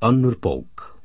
önnur bók.